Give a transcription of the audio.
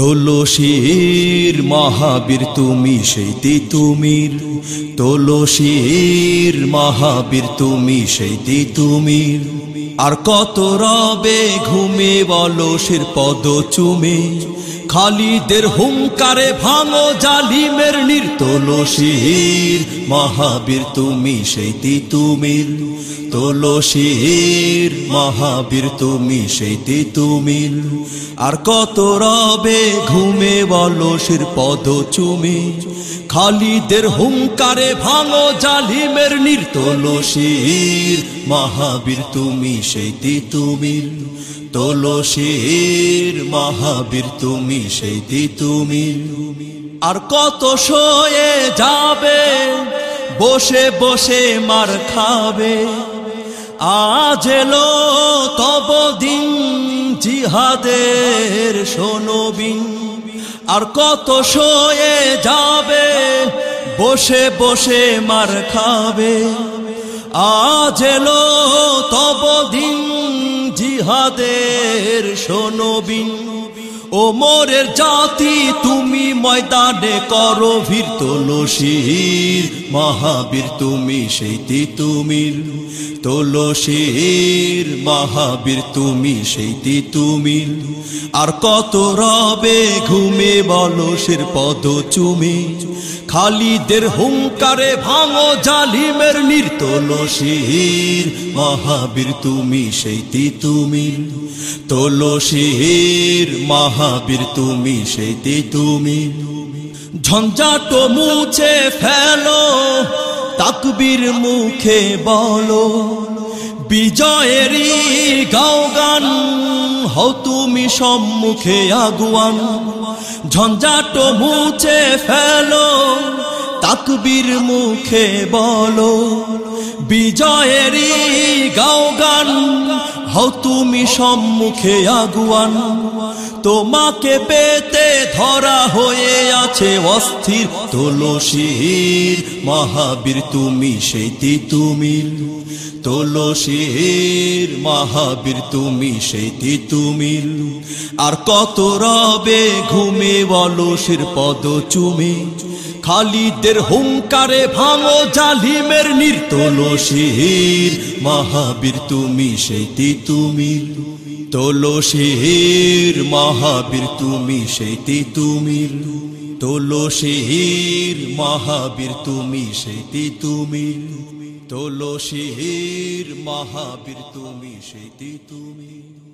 তোলসীর মহাবীর, তুমি সেই তিতুমির। তোলসীর মহাবীর, তুমি সেই তিতুমির। আর কত রবে ঘুমে বলসের পদ চুমে। খালিদের হুঙ্কারে ভাঙো জালিমের নির্তলসীর মহাবীর, তুমি সেই তিতুমির। তোলসীর মহাবীর, তুমি সেই তিতুমির। আর কত রবে ঘুমে বলসের পদ চুমে খালিদের হুঙ্কারে ভাঙো জালিমের নির্তলসীর মহাবীর, তুমি সেই তিতুমির। তোলসীর মহাবীর তুমি, সেই তুমি। আর কত শোয়ে যাবে, বসে বসে মার খাবে। আজ এলো তব দিন, জিহাদের সোনবিন আর কত শোয়ে যাবে, বসে বসে মার খাবে। আজ এলো তব দিন জিহাদের সোনবিন ও মোরের জাতি তুমি ময়দানে করো ভীর তোলসীর মহাবীর তুমি সেই তিতুমির। তোলসীর মহাবীর তুমি সেই তিতুমির। আর কত রবে ঘুমে বলসের পদ চুমে। খালিদের হুঙ্কারে ভাঙো জালিমের নির্তলসীর মহাবীর তুমি সেই তিতুমির। তোলসীর মহাবীর তুমি সেই তিতুমির। ঝঞ্ঝাট মুছে ফেলো, তাকবীর মুখে বলো, বিজয়েরই গাও গান, হও তুমি সম্মুখে আগুয়ান। ঝঞ্ঝাট মুছে ফেলো, তাকবীর মুখে বলো, বিজয়েরই গাও গান হও তুমি সম্মুখে আগুয়ান। তোমাকে পেতে ধরা হয়ে আছে অস্থির তোলসীর মহাবীর। তুমি সেই তিতুমির। তোলসীর মহাবীর, তুমি সেই তিতুমির। আর কত রবে ঘুমে বলসের পদ চুমে খালিদের হুঙ্কারে ভাঙো জালিমের নির্তলসীর মহাবীর, তুমি সেই তিতুমির তোলসীর মহাবীর তুমি সেতি তুমি তোলো তোলসীর মহাবীর তুমি তিতুম তোলো শিহির মহাবীর তুমি সেই তিতুমির